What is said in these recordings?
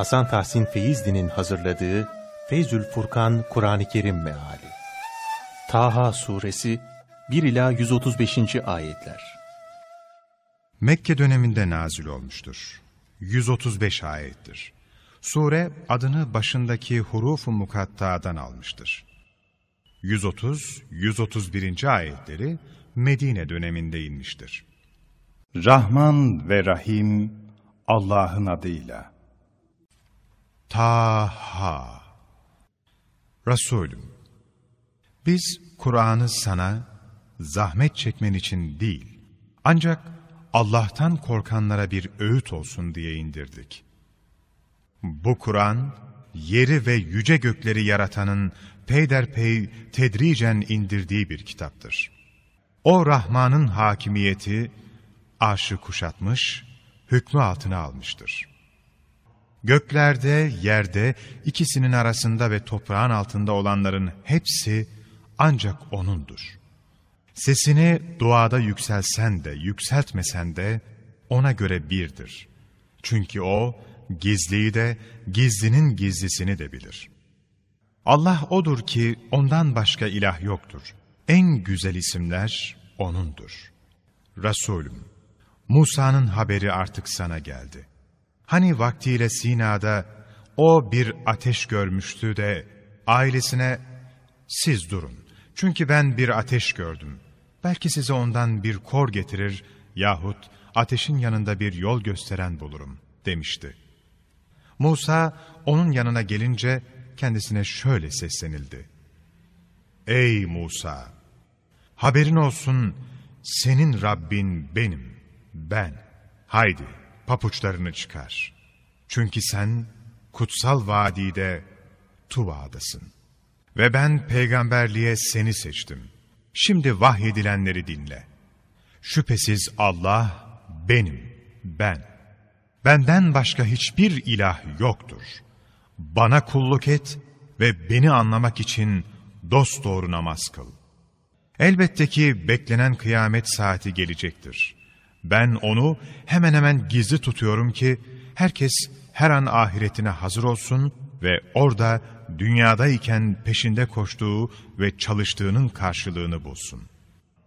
Hasan Tahsin Feyzli'nin hazırladığı Feyzül Furkan Kur'an-ı Kerim Meali Taha Suresi 1 ila 135. ayetler. Mekke döneminde nazil olmuştur. 135 ayettir. Sure adını başındaki hurufu mukatta'dan almıştır. 130-131. ayetleri Medine döneminde inmiştir. Rahman ve Rahim Allah'ın adıyla. Taha Resulüm, biz Kur'an'ı sana zahmet çekmen için değil, ancak Allah'tan korkanlara bir öğüt olsun diye indirdik. Bu Kur'an, yeri ve yüce gökleri yaratanın peyderpey tedricen indirdiği bir kitaptır. O Rahman'ın hakimiyeti, arşı kuşatmış, hükmü altına almıştır. Göklerde, yerde, ikisinin arasında ve toprağın altında olanların hepsi ancak O'nundur. Sesini duada yükselsen de, yükseltmesen de O'na göre birdir. Çünkü O, gizliyi de, gizlinin gizlisini de bilir. Allah O'dur ki Ondan başka ilah yoktur. En güzel isimler O'nundur. Resulüm, Musa'nın haberi artık sana geldi. Hani vaktiyle Sina'da o bir ateş görmüştü de ailesine siz durun. Çünkü ben bir ateş gördüm. Belki size ondan bir kor getirir yahut ateşin yanında bir yol gösteren bulurum demişti. Musa onun yanına gelince kendisine şöyle seslenildi. Ey Musa! Haberin olsun senin Rabbin benim, ben. Haydi papuçlarını çıkar. Çünkü sen kutsal vadide Tuva'dasın. Ve ben peygamberliğe seni seçtim. Şimdi vahyedilenleri dinle. Şüphesiz Allah benim, ben. Benden başka hiçbir ilah yoktur. Bana kulluk et ve beni anlamak için dosdoğru namaz kıl. Elbette ki beklenen kıyamet saati gelecektir. Ben onu hemen hemen gizli tutuyorum ki herkes her an ahiretine hazır olsun ve orada dünyadayken peşinde koştuğu ve çalıştığının karşılığını bulsun.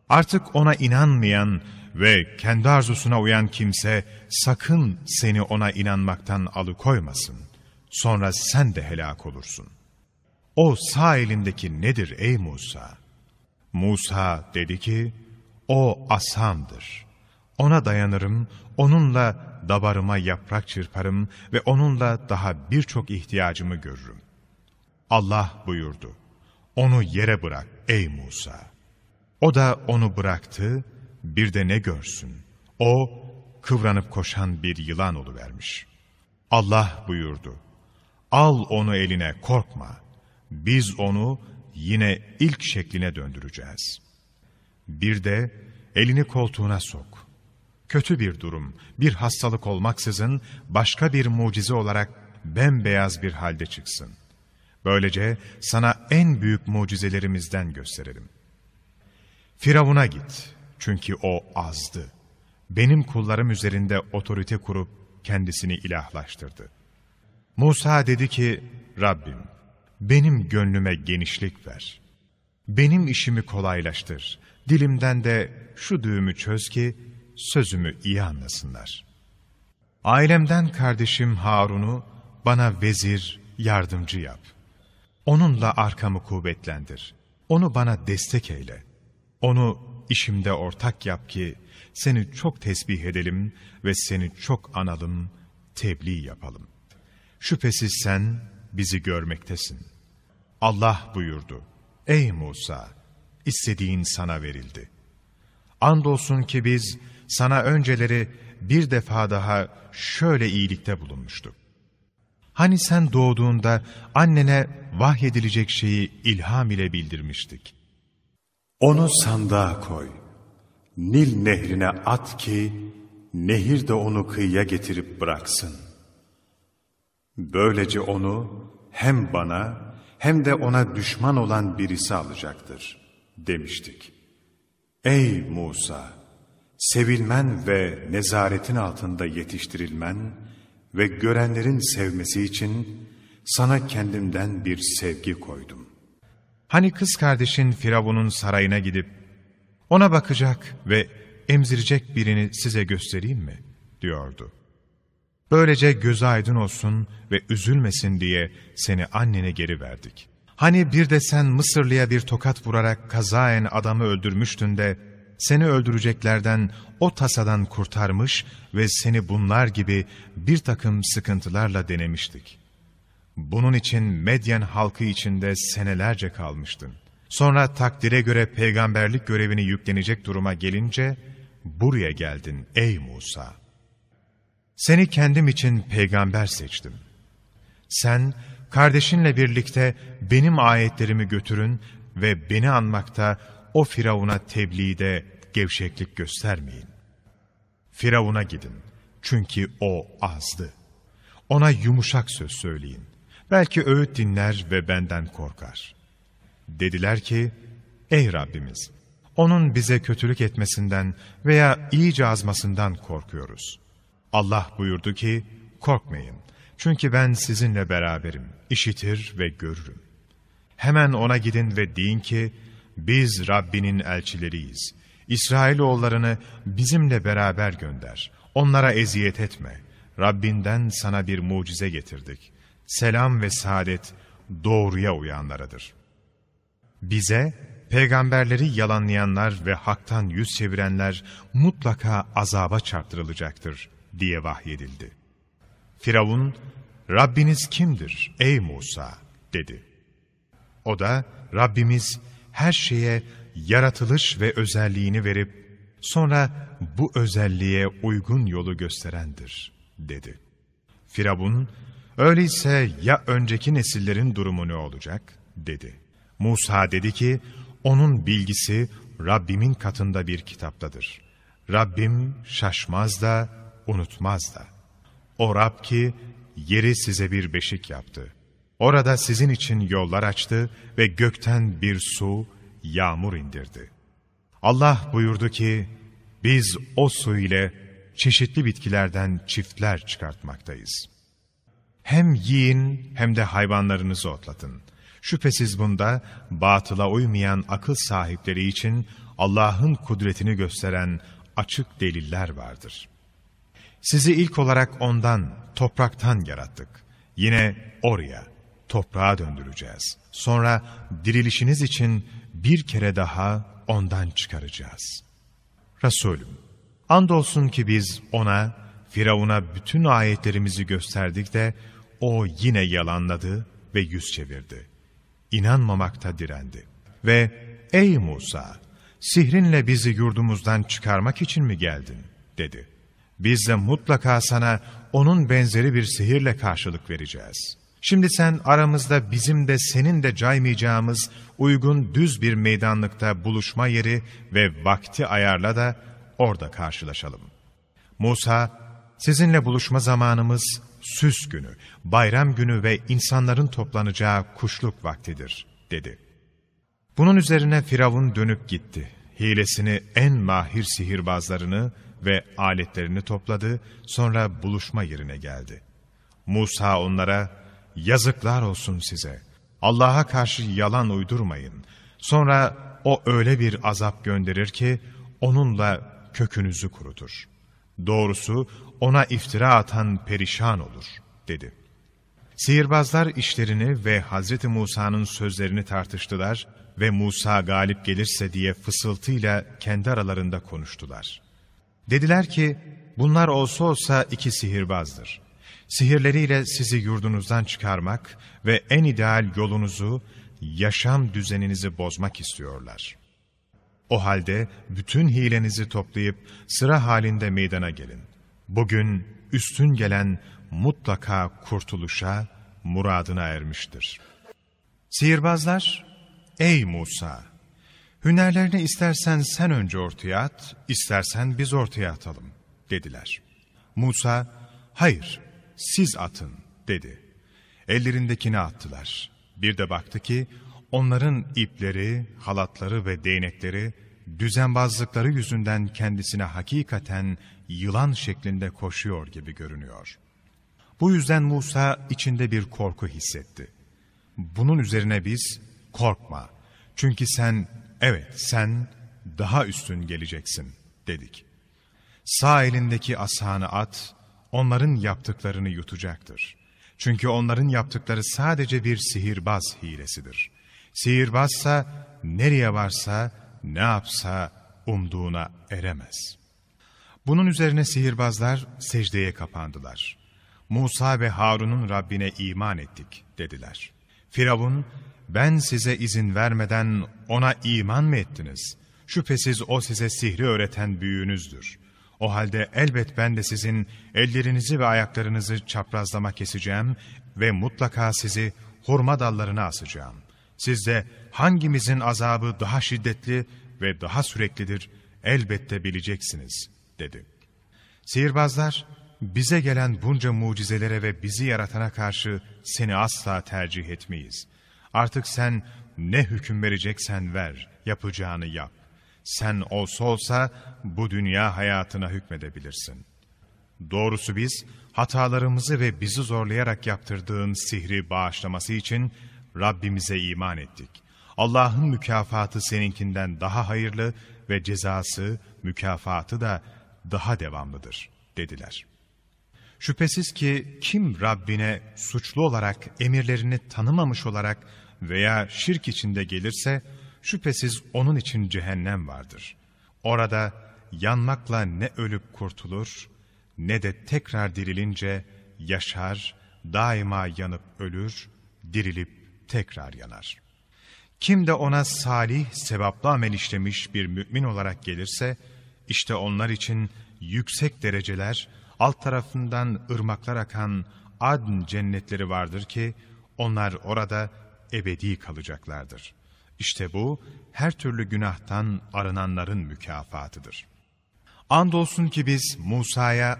Artık ona inanmayan ve kendi arzusuna uyan kimse sakın seni ona inanmaktan alıkoymasın. Sonra sen de helak olursun. O sağ elindeki nedir ey Musa? Musa dedi ki, o asamdır. Ona dayanırım, onunla dabarıma yaprak çırparım ve onunla daha birçok ihtiyacımı görürüm. Allah buyurdu, onu yere bırak ey Musa. O da onu bıraktı, bir de ne görsün? O, kıvranıp koşan bir yılan oluvermiş. Allah buyurdu, al onu eline korkma, biz onu yine ilk şekline döndüreceğiz. Bir de elini koltuğuna sok. Kötü bir durum, bir hastalık olmaksızın başka bir mucize olarak bembeyaz bir halde çıksın. Böylece sana en büyük mucizelerimizden gösterelim. Firavun'a git, çünkü o azdı. Benim kullarım üzerinde otorite kurup kendisini ilahlaştırdı. Musa dedi ki, Rabbim, benim gönlüme genişlik ver. Benim işimi kolaylaştır. Dilimden de şu düğümü çöz ki sözümü iyi anlasınlar. Ailemden kardeşim Harun'u bana vezir, yardımcı yap. Onunla arkamı kuvvetlendir. Onu bana destek eyle. Onu işimde ortak yap ki seni çok tesbih edelim ve seni çok analım, tebliğ yapalım. Şüphesiz sen bizi görmektesin. Allah buyurdu. Ey Musa! istediğin sana verildi. Andolsun ki biz sana önceleri bir defa daha şöyle iyilikte bulunmuştuk. Hani sen doğduğunda annene vahyedilecek şeyi ilham ile bildirmiştik. Onu sandığa koy. Nil nehrine at ki nehir de onu kıyıya getirip bıraksın. Böylece onu hem bana hem de ona düşman olan birisi alacaktır demiştik. Ey Musa! Sevilmen ve nezaretin altında yetiştirilmen ve görenlerin sevmesi için sana kendimden bir sevgi koydum. Hani kız kardeşin Firavun'un sarayına gidip ona bakacak ve emzirecek birini size göstereyim mi? diyordu. Böylece gözü aydın olsun ve üzülmesin diye seni annene geri verdik. Hani bir de sen Mısırlıya bir tokat vurarak kazaen adamı öldürmüştün de seni öldüreceklerden o tasadan kurtarmış ve seni bunlar gibi bir takım sıkıntılarla denemiştik. Bunun için Medyen halkı içinde senelerce kalmıştın. Sonra takdire göre peygamberlik görevini yüklenecek duruma gelince buraya geldin ey Musa. Seni kendim için peygamber seçtim. Sen kardeşinle birlikte benim ayetlerimi götürün ve beni anmakta o Firavun'a tebliğde gevşeklik göstermeyin. Firavun'a gidin çünkü o azdı. Ona yumuşak söz söyleyin. Belki öğüt dinler ve benden korkar. Dediler ki, ey Rabbimiz, onun bize kötülük etmesinden veya iyice azmasından korkuyoruz. Allah buyurdu ki, korkmayın. Çünkü ben sizinle beraberim, işitir ve görürüm. Hemen ona gidin ve deyin ki, biz Rabbinin elçileriyiz. İsrailoğullarını bizimle beraber gönder. Onlara eziyet etme. Rabbinden sana bir mucize getirdik. Selam ve saadet doğruya uyanlaradır. Bize, peygamberleri yalanlayanlar ve haktan yüz çevirenler mutlaka azaba çarptırılacaktır diye vahyedildi. Firavun, Rabbiniz kimdir ey Musa dedi. O da Rabbimiz her şeye yaratılış ve özelliğini verip sonra bu özelliğe uygun yolu gösterendir dedi. Firavun, öyleyse ya önceki nesillerin durumu ne olacak dedi. Musa dedi ki, onun bilgisi Rabbimin katında bir kitaptadır. Rabbim şaşmaz da, unutmaz da. O Rab ki, yeri size bir beşik yaptı. Orada sizin için yollar açtı ve gökten bir su, yağmur indirdi. Allah buyurdu ki, biz o su ile çeşitli bitkilerden çiftler çıkartmaktayız. Hem yiyin hem de hayvanlarınızı otlatın. Şüphesiz bunda batıla uymayan akıl sahipleri için Allah'ın kudretini gösteren açık deliller vardır. Sizi ilk olarak ondan, topraktan yarattık. Yine oraya, toprağa döndüreceğiz. Sonra dirilişiniz için bir kere daha ondan çıkaracağız. Resulüm, andolsun ki biz ona, Firavun'a bütün ayetlerimizi gösterdik de, o yine yalanladı ve yüz çevirdi. İnanmamakta direndi. Ve ey Musa, sihrinle bizi yurdumuzdan çıkarmak için mi geldin? dedi. Biz de mutlaka sana onun benzeri bir sihirle karşılık vereceğiz. Şimdi sen aramızda bizim de senin de caymayacağımız uygun düz bir meydanlıkta buluşma yeri ve vakti ayarla da orada karşılaşalım. Musa, sizinle buluşma zamanımız süs günü, bayram günü ve insanların toplanacağı kuşluk vaktidir, dedi. Bunun üzerine Firavun dönüp gitti. Hilesini en mahir sihirbazlarını ve aletlerini topladı, sonra buluşma yerine geldi. Musa onlara, yazıklar olsun size, Allah'a karşı yalan uydurmayın. Sonra o öyle bir azap gönderir ki, onunla kökünüzü kurutur. Doğrusu ona iftira atan perişan olur, dedi. Sihirbazlar işlerini ve Hz. Musa'nın sözlerini tartıştılar ve Musa galip gelirse diye fısıltıyla kendi aralarında konuştular. Dediler ki, bunlar olsa olsa iki sihirbazdır. Sihirleriyle sizi yurdunuzdan çıkarmak ve en ideal yolunuzu, yaşam düzeninizi bozmak istiyorlar. O halde bütün hilenizi toplayıp sıra halinde meydana gelin. Bugün üstün gelen mutlaka kurtuluşa, muradına ermiştir. Sihirbazlar, ey Musa! Hünerlerini istersen sen önce ortaya at, istersen biz ortaya atalım, dediler. Musa, hayır, siz atın, dedi. Ellerindekini attılar. Bir de baktı ki, onların ipleri, halatları ve değnekleri, düzenbazlıkları yüzünden kendisine hakikaten yılan şeklinde koşuyor gibi görünüyor. Bu yüzden Musa içinde bir korku hissetti. Bunun üzerine biz korkma. Çünkü sen, evet sen daha üstün geleceksin dedik. Sağ elindeki asanı at, onların yaptıklarını yutacaktır. Çünkü onların yaptıkları sadece bir sihirbaz hilesidir. Sihirbazsa nereye varsa, ne yapsa umduğuna eremez. Bunun üzerine sihirbazlar secdeye kapandılar. Musa ve Harun'un Rabbine iman ettik dediler. Firavun, ben size izin vermeden ona iman mı ettiniz? Şüphesiz o size sihri öğreten büyüğünüzdür. O halde elbet ben de sizin ellerinizi ve ayaklarınızı çaprazlama keseceğim ve mutlaka sizi hurma dallarına asacağım. Siz de hangimizin azabı daha şiddetli ve daha süreklidir elbette bileceksiniz, dedi. Sihirbazlar, bize gelen bunca mucizelere ve bizi yaratana karşı seni asla tercih etmeyiz. Artık sen ne hüküm vereceksen ver, yapacağını yap. Sen olsa olsa bu dünya hayatına hükmedebilirsin. Doğrusu biz hatalarımızı ve bizi zorlayarak yaptırdığın sihri bağışlaması için Rabbimize iman ettik. Allah'ın mükafatı seninkinden daha hayırlı ve cezası, mükafatı da daha devamlıdır dediler. Şüphesiz ki kim Rabbine suçlu olarak emirlerini tanımamış olarak veya şirk içinde gelirse şüphesiz onun için cehennem vardır. Orada yanmakla ne ölüp kurtulur ne de tekrar dirilince yaşar, daima yanıp ölür, dirilip tekrar yanar. Kim de ona salih, sevaplı amel işlemiş bir mümin olarak gelirse, işte onlar için yüksek dereceler, alt tarafından ırmaklar akan adn cennetleri vardır ki, onlar orada ebedi kalacaklardır. İşte bu, her türlü günahtan arınanların mükafatıdır. Andolsun ki biz Musa'ya,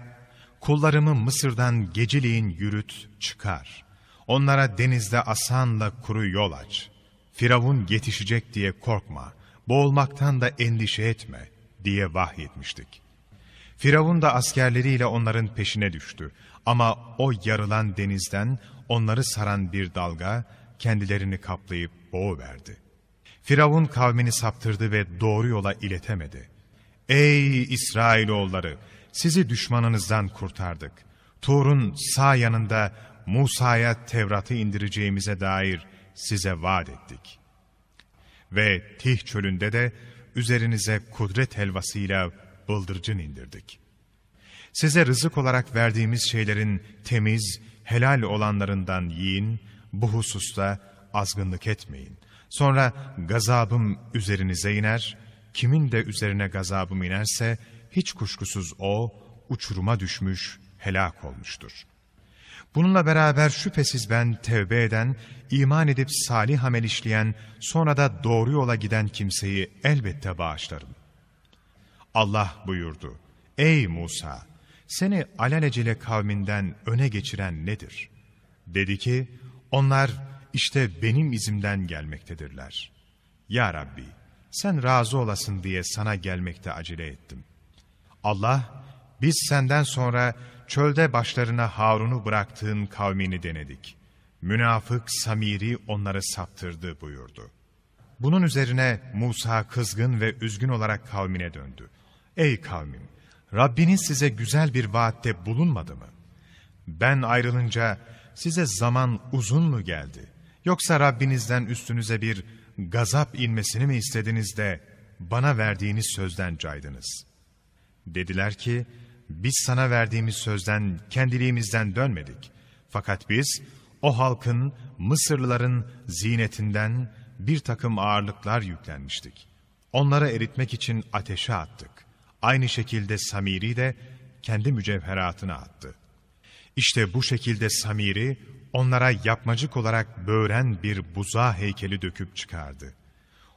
kullarımı Mısır'dan geceliğin yürüt, çıkar. Onlara denizde asanla kuru yol aç. Firavun yetişecek diye korkma, boğulmaktan da endişe etme diye vahyetmiştik. Firavun da askerleriyle onların peşine düştü. Ama o yarılan denizden onları saran bir dalga kendilerini kaplayıp boğuverdi. Firavun kavmini saptırdı ve doğru yola iletemedi. Ey İsrailoğulları! Sizi düşmanınızdan kurtardık. Tur'un sağ yanında Musa'ya Tevrat'ı indireceğimize dair size vaat ettik. Ve Tih çölünde de üzerinize kudret helvasıyla bıldırcın indirdik. Size rızık olarak verdiğimiz şeylerin temiz, helal olanlarından yiyin, bu hususta azgınlık etmeyin. Sonra gazabım üzerinize iner, kimin de üzerine gazabım inerse, hiç kuşkusuz o, uçuruma düşmüş, helak olmuştur. Bununla beraber şüphesiz ben tevbe eden, iman edip salih amel işleyen, sonra da doğru yola giden kimseyi elbette bağışlarım. Allah buyurdu, Ey Musa! Seni alelacele kavminden öne geçiren nedir? Dedi ki, onlar işte benim izimden gelmektedirler. Ya Rabbi, sen razı olasın diye sana gelmekte acele ettim. Allah, biz senden sonra çölde başlarına Harun'u bıraktığın kavmini denedik. Münafık Samiri onları saptırdı buyurdu. Bunun üzerine Musa kızgın ve üzgün olarak kavmine döndü. Ey kavmim! Rabbiniz size güzel bir vaatte bulunmadı mı? Ben ayrılınca size zaman uzun mu geldi? Yoksa Rabbinizden üstünüze bir gazap inmesini mi istediniz de bana verdiğiniz sözden caydınız? Dediler ki, biz sana verdiğimiz sözden kendiliğimizden dönmedik. Fakat biz o halkın, Mısırlıların zinetinden bir takım ağırlıklar yüklenmiştik. Onları eritmek için ateşe attık. Aynı şekilde Samiri de kendi mücevheratını attı. İşte bu şekilde Samiri onlara yapmacık olarak böğren bir buza heykeli döküp çıkardı.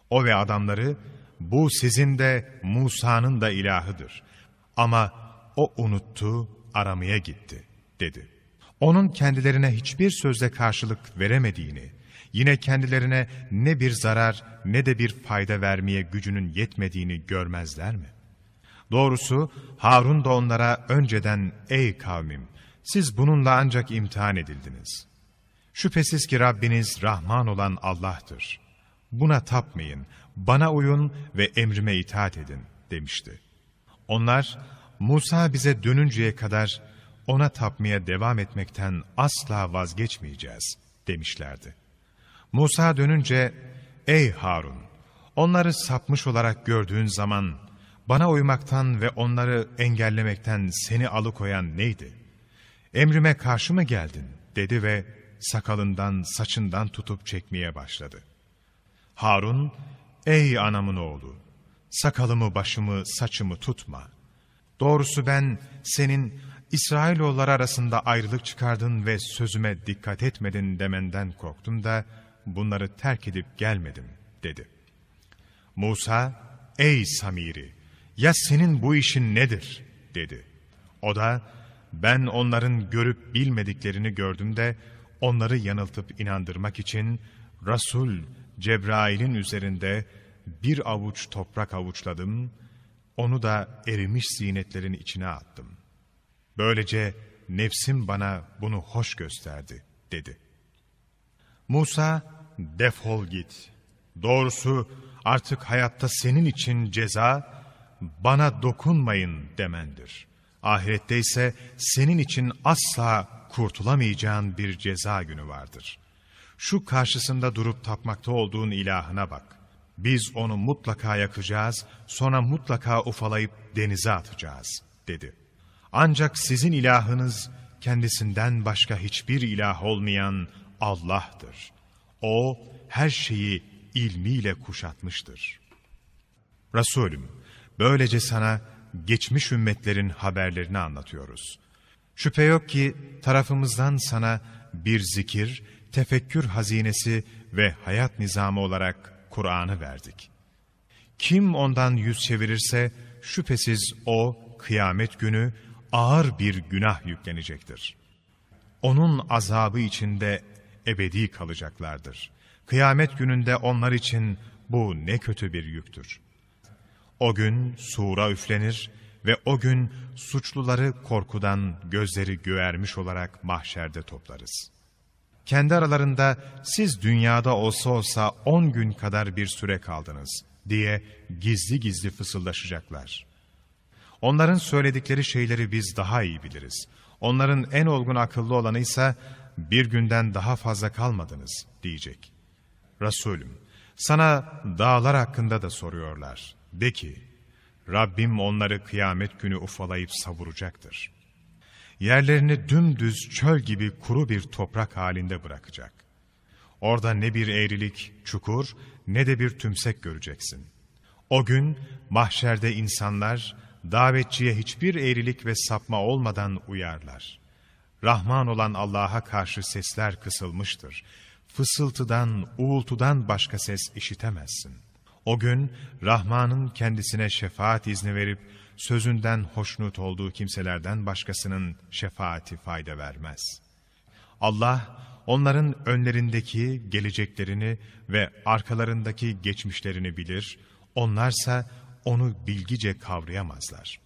O ve adamları bu sizin de Musa'nın da ilahıdır. Ama o unuttu, aramaya gitti dedi. Onun kendilerine hiçbir sözle karşılık veremediğini, yine kendilerine ne bir zarar ne de bir fayda vermeye gücünün yetmediğini görmezler mi? Doğrusu Harun da onlara önceden ey kavmim Siz bununla ancak imtihan edildiniz. Şüphesiz ki Rabbiniz Rahman olan Allah'tır. Buna tapmayın, bana uyun ve emrime itaat edin demişti. Onlar, Musa bize dönünceye kadar ona tapmaya devam etmekten asla vazgeçmeyeceğiz demişlerdi. Musa dönünce, ey Harun, onları sapmış olarak gördüğün zaman bana uymaktan ve onları engellemekten seni alıkoyan neydi? Emrime karşı mı geldin? dedi ve sakalından, saçından tutup çekmeye başladı. Harun, ey anamın oğlu, sakalımı, başımı, saçımı tutma. Doğrusu ben senin İsrailoğulları arasında ayrılık çıkardın ve sözüme dikkat etmedin demenden korktum da bunları terk edip gelmedim dedi. Musa, ey Samiri, ya senin bu işin nedir dedi. O da, ben onların görüp bilmediklerini gördüm de onları yanıltıp inandırmak için Resul Cebrail'in üzerinde bir avuç toprak avuçladım, onu da erimiş zinetlerin içine attım. Böylece nefsim bana bunu hoş gösterdi, dedi. Musa, defol git. Doğrusu artık hayatta senin için ceza, bana dokunmayın demendir. Ahirette ise senin için asla kurtulamayacağın bir ceza günü vardır. Şu karşısında durup tapmakta olduğun ilahına bak. Biz onu mutlaka yakacağız, sonra mutlaka ufalayıp denize atacağız, dedi. Ancak sizin ilahınız kendisinden başka hiçbir ilah olmayan Allah'tır. O her şeyi ilmiyle kuşatmıştır. Resulüm, böylece sana geçmiş ümmetlerin haberlerini anlatıyoruz. Şüphe yok ki tarafımızdan sana bir zikir, tefekkür hazinesi ve hayat nizamı olarak Kur'an'ı verdik. Kim ondan yüz çevirirse şüphesiz o kıyamet günü ağır bir günah yüklenecektir. Onun azabı içinde ebedi kalacaklardır. Kıyamet gününde onlar için bu ne kötü bir yüktür. O gün sura üflenir ve o gün suçluları korkudan gözleri göğermiş olarak mahşerde toplarız. Kendi aralarında siz dünyada olsa olsa on gün kadar bir süre kaldınız diye gizli gizli fısıldaşacaklar. Onların söyledikleri şeyleri biz daha iyi biliriz. Onların en olgun akıllı olanı ise bir günden daha fazla kalmadınız diyecek. Resulüm, sana dağlar hakkında da soruyorlar. De ki, Rabbim onları kıyamet günü ufalayıp savuracaktır. Yerlerini dümdüz çöl gibi kuru bir toprak halinde bırakacak. Orada ne bir eğrilik, çukur ne de bir tümsek göreceksin. O gün mahşerde insanlar davetçiye hiçbir eğrilik ve sapma olmadan uyarlar. Rahman olan Allah'a karşı sesler kısılmıştır. Fısıltıdan, uğultudan başka ses işitemezsin. O gün Rahman'ın kendisine şefaat izni verip sözünden hoşnut olduğu kimselerden başkasının şefaati fayda vermez. Allah onların önlerindeki geleceklerini ve arkalarındaki geçmişlerini bilir, onlarsa onu bilgice kavrayamazlar.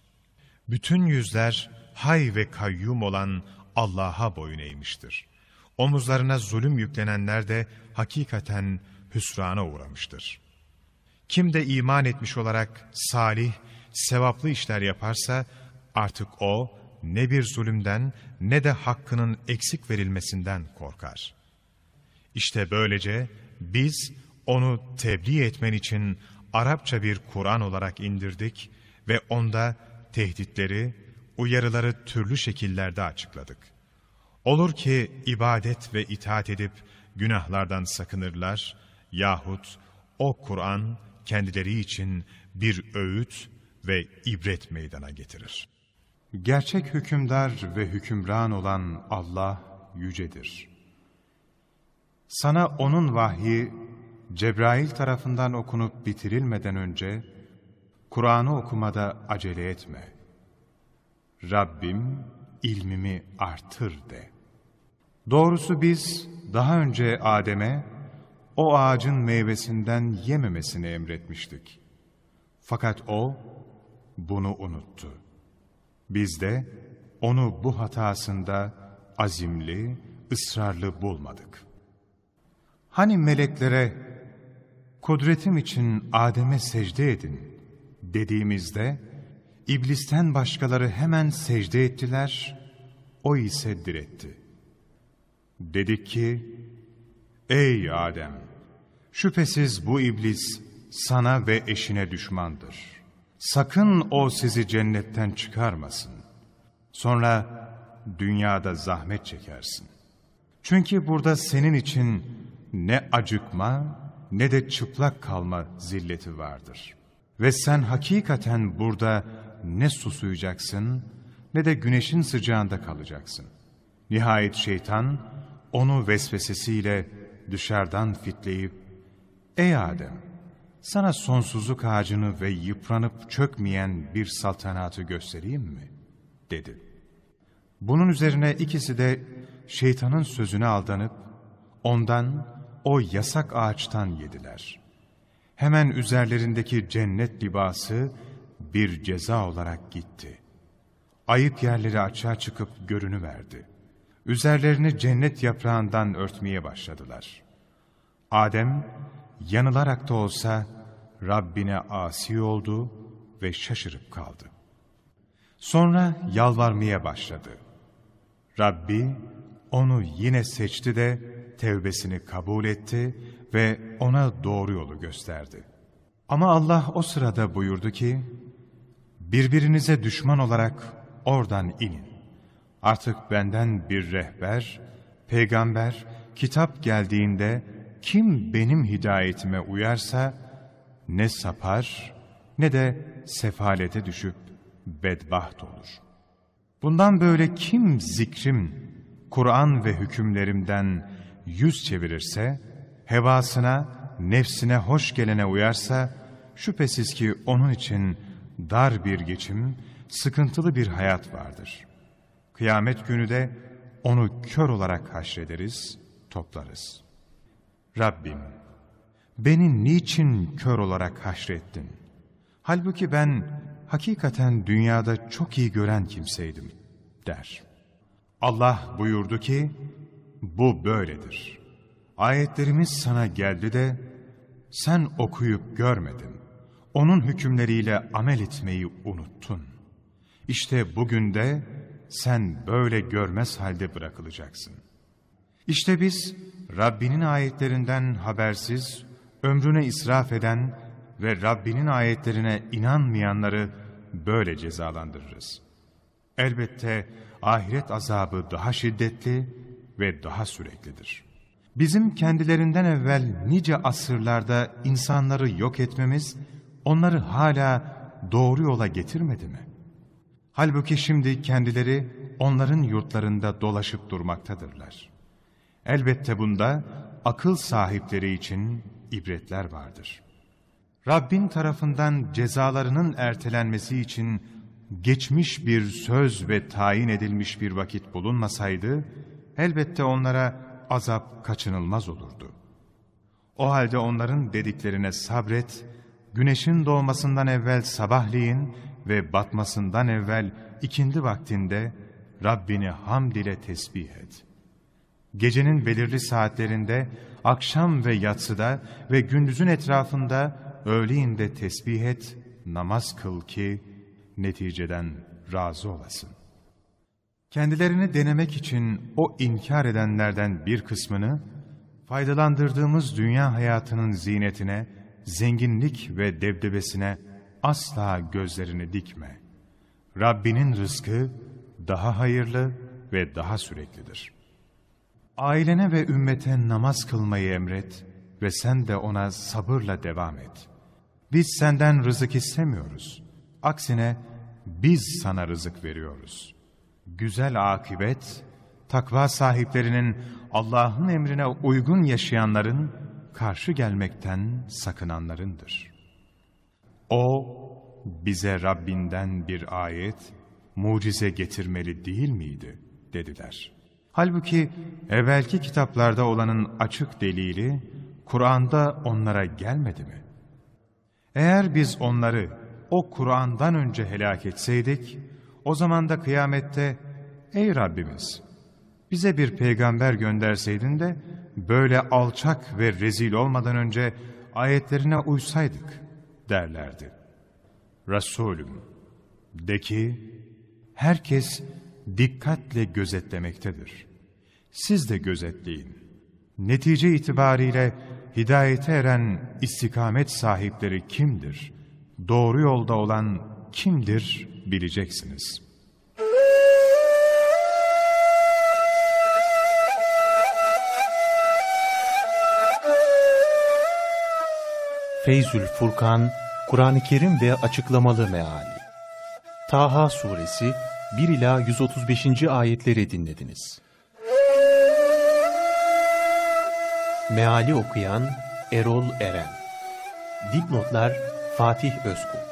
Bütün yüzler hay ve kayyum olan Allah'a boyun eğmiştir. Omuzlarına zulüm yüklenenler de hakikaten hüsrana uğramıştır. Kim de iman etmiş olarak salih, sevaplı işler yaparsa artık o ne bir zulümden ne de hakkının eksik verilmesinden korkar. İşte böylece biz onu tebliğ etmen için Arapça bir Kur'an olarak indirdik ve onda tehditleri, uyarıları türlü şekillerde açıkladık. Olur ki ibadet ve itaat edip günahlardan sakınırlar yahut o Kur'an kendileri için bir öğüt ve ibret meydana getirir. Gerçek hükümdar ve hükümran olan Allah yücedir. Sana onun vahyi Cebrail tarafından okunup bitirilmeden önce Kur'an'ı okumada acele etme. Rabbim ilmimi artır de. Doğrusu biz daha önce Adem'e o ağacın meyvesinden yememesini emretmiştik. Fakat o bunu unuttu. Biz de onu bu hatasında azimli, ısrarlı bulmadık. Hani meleklere, kudretim için Adem'e secde edin dediğimizde, İblisten başkaları hemen secde ettiler, o ise diretti. Dedik ki, Ey Adem! Şüphesiz bu iblis sana ve eşine düşmandır. Sakın o sizi cennetten çıkarmasın. Sonra dünyada zahmet çekersin. Çünkü burada senin için ne acıkma ne de çıplak kalma zilleti vardır. Ve sen hakikaten burada ne susuyacaksın ne de güneşin sıcağında kalacaksın. Nihayet şeytan onu vesvesesiyle dışarıdan fitleyip, Ey Adem! Sana sonsuzluk ağacını ve yıpranıp çökmeyen bir saltanatı göstereyim mi? dedi. Bunun üzerine ikisi de şeytanın sözüne aldanıp, ondan o yasak ağaçtan yediler. Hemen üzerlerindeki cennet libası bir ceza olarak gitti. Ayıp yerleri açığa çıkıp görünüverdi. Üzerlerini cennet yaprağından örtmeye başladılar. Adem, yanılarak da olsa Rabbine asi oldu ve şaşırıp kaldı. Sonra yalvarmaya başladı. Rabbi onu yine seçti de tevbesini kabul etti ve ona doğru yolu gösterdi. Ama Allah o sırada buyurdu ki, birbirinize düşman olarak oradan inin. Artık benden bir rehber, peygamber, kitap geldiğinde kim benim hidayetime uyarsa ne sapar ne de sefalete düşüp bedbaht olur. Bundan böyle kim zikrim, Kur'an ve hükümlerimden yüz çevirirse, hevasına, nefsine hoş gelene uyarsa, şüphesiz ki onun için dar bir geçim, sıkıntılı bir hayat vardır. Kıyamet günü de onu kör olarak haşrederiz, toplarız. Rabbim, beni niçin kör olarak haşrettin? Halbuki ben hakikaten dünyada çok iyi gören kimseydim, der. Allah buyurdu ki, bu böyledir. Ayetlerimiz sana geldi de, sen okuyup görmedin. Onun hükümleriyle amel etmeyi unuttun. İşte bugün de sen böyle görmez halde bırakılacaksın. İşte biz Rabbinin ayetlerinden habersiz, ömrüne israf eden ve Rabbinin ayetlerine inanmayanları böyle cezalandırırız. Elbette ahiret azabı daha şiddetli ve daha süreklidir. Bizim kendilerinden evvel nice asırlarda insanları yok etmemiz, onları hala doğru yola getirmedi mi? Halbuki şimdi kendileri onların yurtlarında dolaşıp durmaktadırlar. Elbette bunda akıl sahipleri için ibretler vardır. Rabbin tarafından cezalarının ertelenmesi için geçmiş bir söz ve tayin edilmiş bir vakit bulunmasaydı, elbette onlara azap kaçınılmaz olurdu. O halde onların dediklerine sabret, güneşin doğmasından evvel sabahleyin ve batmasından evvel ikindi vaktinde Rabbini hamd ile tesbih et. Gecenin belirli saatlerinde, akşam ve yatsıda ve gündüzün etrafında öğleyin tesbih et, namaz kıl ki neticeden razı olasın. Kendilerini denemek için o inkar edenlerden bir kısmını, faydalandırdığımız dünya hayatının zinetine, zenginlik ve debdebesine asla gözlerini dikme. Rabbinin rızkı daha hayırlı ve daha süreklidir. Ailene ve ümmete namaz kılmayı emret ve sen de ona sabırla devam et. Biz senden rızık istemiyoruz. Aksine biz sana rızık veriyoruz. Güzel akibet, takva sahiplerinin Allah'ın emrine uygun yaşayanların, karşı gelmekten sakınanlarındır. O, bize Rabbinden bir ayet, mucize getirmeli değil miydi? dediler. Halbuki evvelki kitaplarda olanın açık delili, Kur'an'da onlara gelmedi mi? Eğer biz onları o Kur'an'dan önce helak etseydik, o zaman da kıyamette Ey Rabbimiz! Bize bir peygamber gönderseydin de böyle alçak ve rezil olmadan önce ayetlerine uysaydık derlerdi. Resulüm de ki herkes dikkatle gözetlemektedir. Siz de gözetleyin. Netice itibariyle hidayete eren istikamet sahipleri kimdir? Doğru yolda olan kimdir bileceksiniz.'' Feyzül Furkan, Kur'an-ı Kerim ve açıklamalı meali. Taha suresi 1 ila 135. ayetleri dinlediniz. Meali okuyan Erol Eren. Dipnotlar Fatih Özkul.